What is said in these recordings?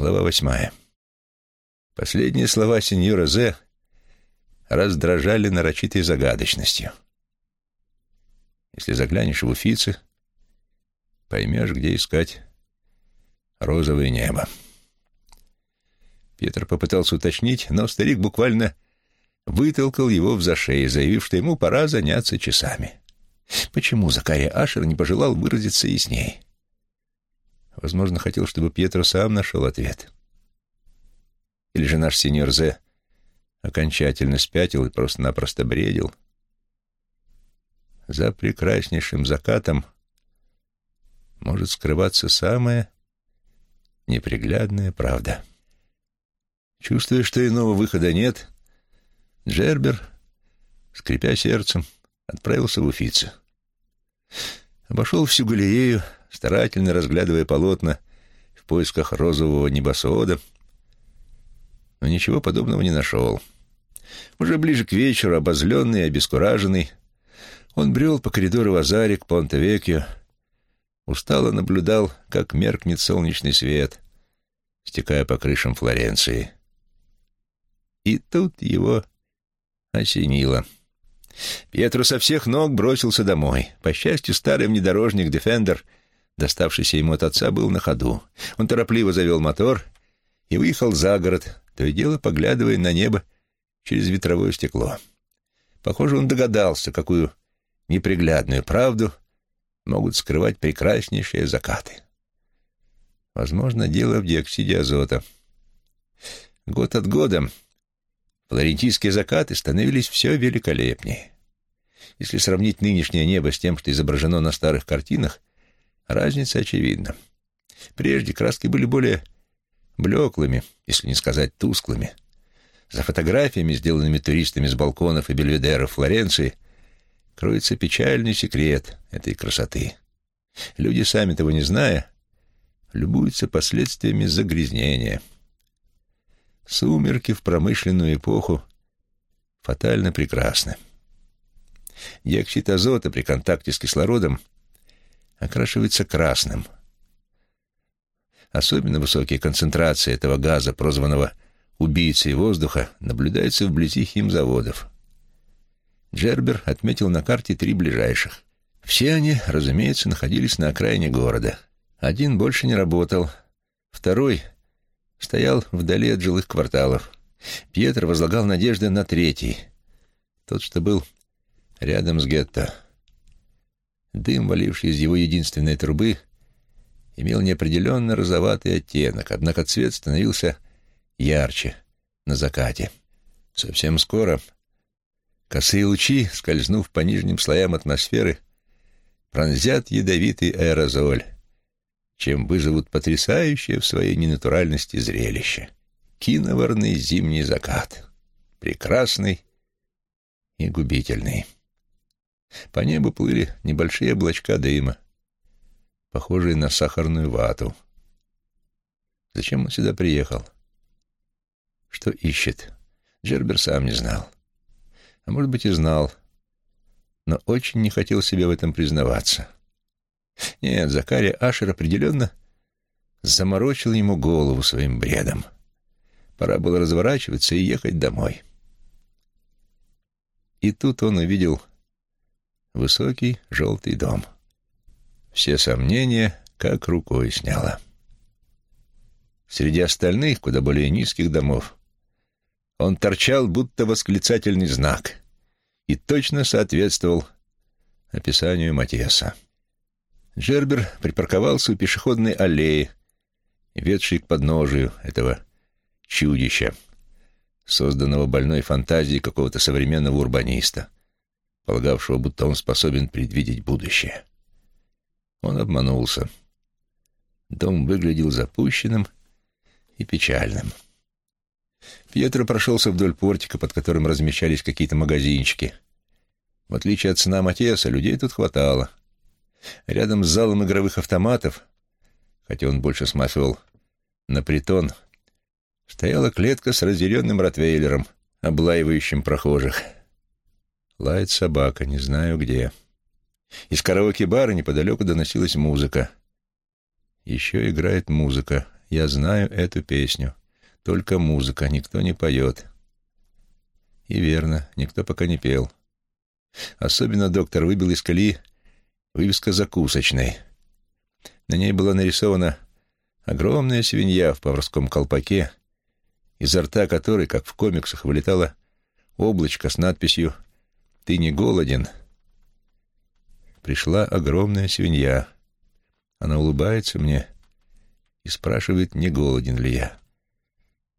Глава восьмая. Последние слова сеньора Зе раздражали нарочитой загадочностью. Если заглянешь в Уфицы, поймешь, где искать розовое небо. Петр попытался уточнить, но старик буквально вытолкал его в зашей, заявив, что ему пора заняться часами. Почему Закария Ашер не пожелал выразиться ясней? Возможно, хотел, чтобы Пьетро сам нашел ответ. Или же наш сеньор Зе окончательно спятил и просто-напросто бредил. За прекраснейшим закатом может скрываться самая неприглядная правда. Чувствуя, что иного выхода нет, Джербер, скрипя сердцем, отправился в Уфицы. Обошел всю галерею, старательно разглядывая полотна в поисках розового небосвода, но ничего подобного не нашел. Уже ближе к вечеру, обозленный и обескураженный, он брел по коридору Вазари к Понте-Векьо, устало наблюдал, как меркнет солнечный свет, стекая по крышам Флоренции. И тут его осенило — Пьетро со всех ног бросился домой. По счастью, старый внедорожник «Дефендер», доставшийся ему от отца, был на ходу. Он торопливо завел мотор и выехал за город, то и дело поглядывая на небо через ветровое стекло. Похоже, он догадался, какую неприглядную правду могут скрывать прекраснейшие закаты. Возможно, дело в диоксиде азота. Год от года Флорентийские закаты становились все великолепнее. Если сравнить нынешнее небо с тем, что изображено на старых картинах, разница очевидна. Прежде краски были более блеклыми, если не сказать тусклыми. За фотографиями, сделанными туристами с балконов и бельведеров Флоренции, кроется печальный секрет этой красоты. Люди, сами того не зная, любуются последствиями загрязнения — Сумерки в промышленную эпоху фатально прекрасны. Диоксид азота при контакте с кислородом окрашивается красным. Особенно высокие концентрации этого газа, прозванного убийцей воздуха, наблюдаются вблизи химзаводов. Джербер отметил на карте три ближайших. Все они, разумеется, находились на окраине города. Один больше не работал, второй — стоял вдали от жилых кварталов. Пьетро возлагал надежды на третий, тот, что был рядом с гетто. Дым, валивший из его единственной трубы, имел неопределенно розоватый оттенок, однако цвет становился ярче на закате. Совсем скоро косые лучи, скользнув по нижним слоям атмосферы, пронзят ядовитый аэрозоль, чем вызовут потрясающее в своей ненатуральности зрелище. Киноварный зимний закат. Прекрасный и губительный. По небу плыли небольшие облачка дыма, похожие на сахарную вату. Зачем он сюда приехал? Что ищет? Джербер сам не знал. А может быть и знал, но очень не хотел себе в этом признаваться. — нет, Закария Ашер определенно заморочил ему голову своим бредом. Пора было разворачиваться и ехать домой. И тут он увидел высокий желтый дом. Все сомнения как рукой сняло. Среди остальных, куда более низких домов, он торчал, будто восклицательный знак, и точно соответствовал описанию Матиаса. Джербер припарковался у пешеходной аллеи, ведшей к подножию этого чудища, созданного больной фантазией какого-то современного урбаниста, полагавшего, будто он способен предвидеть будущее. Он обманулся. Дом выглядел запущенным и печальным. Пьетро прошелся вдоль портика, под которым размещались какие-то магазинчики. В отличие от сна Матеса, людей тут хватало — Рядом с залом игровых автоматов, хотя он больше смахивал на притон, стояла клетка с разъяренным ротвейлером, облаивающим прохожих. Лает собака, не знаю где. Из караоке-бара неподалеку доносилась музыка. Еще играет музыка, Я знаю эту песню. Только музыка, никто не поет. И верно, никто пока не пел. Особенно доктор выбил из колеи вывеска закусочной. На ней была нарисована огромная свинья в поварском колпаке, изо рта которой, как в комиксах, вылетало облачко с надписью «Ты не голоден». Пришла огромная свинья. Она улыбается мне и спрашивает, не голоден ли я.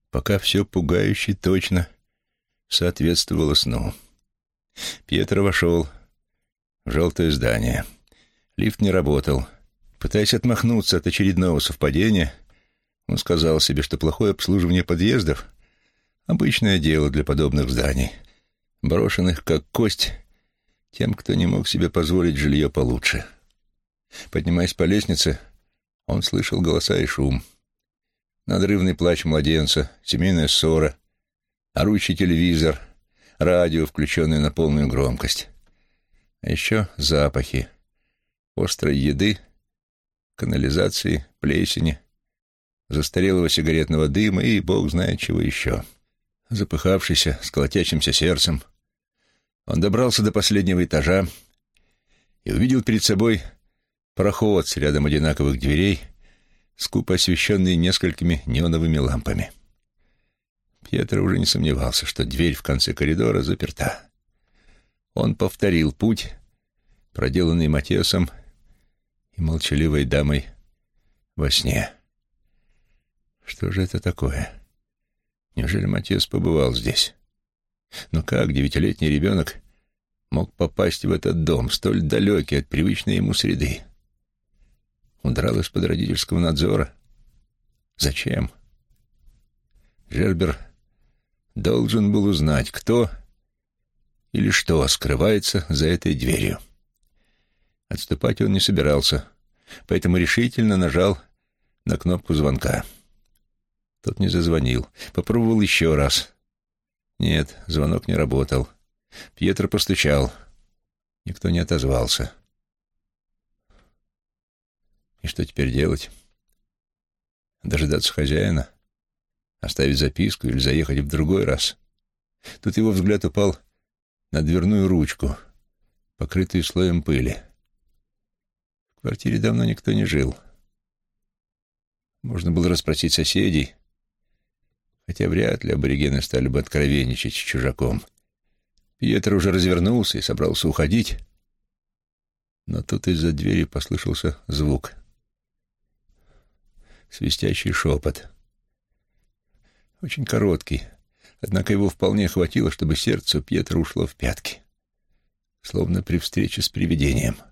Пока все пугающе точно соответствовало сну. Пьетро вошел в желтое здание. Лифт не работал. Пытаясь отмахнуться от очередного совпадения, он сказал себе, что плохое обслуживание подъездов — обычное дело для подобных зданий, брошенных как кость тем, кто не мог себе позволить жилье получше. Поднимаясь по лестнице, он слышал голоса и шум. Надрывный плач младенца, семейная ссора, орущий телевизор, радио, включенное на полную громкость. А еще запахи острой еды, канализации, плесени, застарелого сигаретного дыма и бог знает чего еще. Запыхавшийся, с колотящимся сердцем, он добрался до последнего этажа и увидел перед собой проход с рядом одинаковых дверей, скупо освещенный несколькими неоновыми лампами. Пьетро уже не сомневался, что дверь в конце коридора заперта. Он повторил путь, проделанный Матесом и молчаливой дамой во сне. Что же это такое? Неужели Матес побывал здесь? Но как девятилетний ребенок мог попасть в этот дом, столь далекий от привычной ему среды? Удрал из-под родительского надзора? Зачем? Жербер должен был узнать, кто или что скрывается за этой дверью. Отступать он не собирался, поэтому решительно нажал на кнопку звонка. Тот не зазвонил. Попробовал еще раз. Нет, звонок не работал. Пьетро постучал. Никто не отозвался. И что теперь делать? Дожидаться хозяина? Оставить записку или заехать в другой раз? Тут его взгляд упал на дверную ручку, покрытую слоем пыли. В квартире давно никто не жил. Можно было расспросить соседей, хотя вряд ли аборигены стали бы откровенничать с чужаком. Пьетро уже развернулся и собрался уходить, но тут из-за двери послышался звук. Свистящий шепот. Очень короткий, однако его вполне хватило, чтобы сердце у Пьетро ушло в пятки, словно при встрече с привидением. —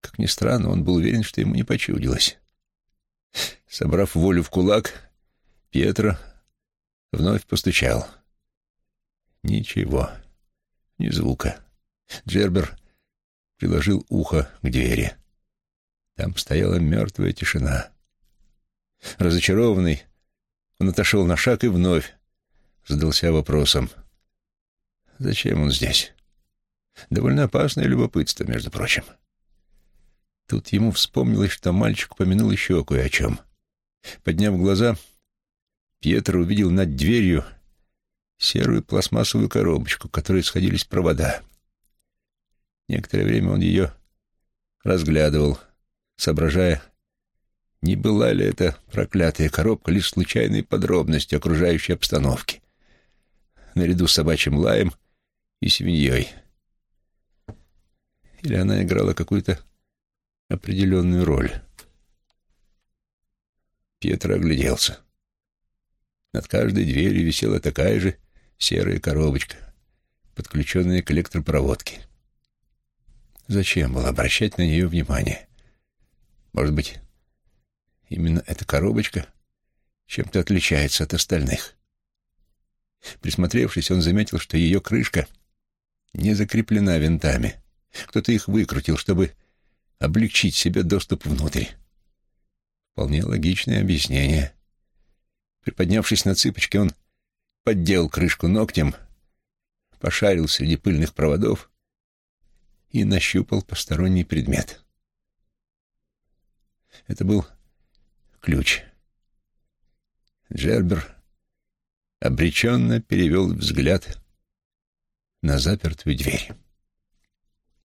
как ни странно, он был уверен, что ему не почудилось. Собрав волю в кулак, Пьетро вновь постучал. Ничего, ни звука. Джербер приложил ухо к двери. Там стояла мертвая тишина. Разочарованный, он отошел на шаг и вновь задался вопросом. Зачем он здесь? Довольно опасное любопытство, между прочим. — Тут ему вспомнилось, что мальчик упомянул еще кое о чем. Подняв глаза, Пьетро увидел над дверью серую пластмассовую коробочку, к которой сходились провода. Некоторое время он ее разглядывал, соображая, не была ли эта проклятая коробка лишь случайной подробностью окружающей обстановки, наряду с собачьим лаем и свиньей. Или она играла какую-то определенную роль. Пьетро огляделся. Над каждой дверью висела такая же серая коробочка, подключенная к электропроводке. Зачем было обращать на нее внимание? Может быть, именно эта коробочка чем-то отличается от остальных? Присмотревшись, он заметил, что ее крышка не закреплена винтами. Кто-то их выкрутил, чтобы облегчить себе доступ внутрь. Вполне логичное объяснение. Приподнявшись на цыпочки, он поддел крышку ногтем, пошарил среди пыльных проводов и нащупал посторонний предмет. Это был ключ. Джербер обреченно перевел взгляд на запертую дверь.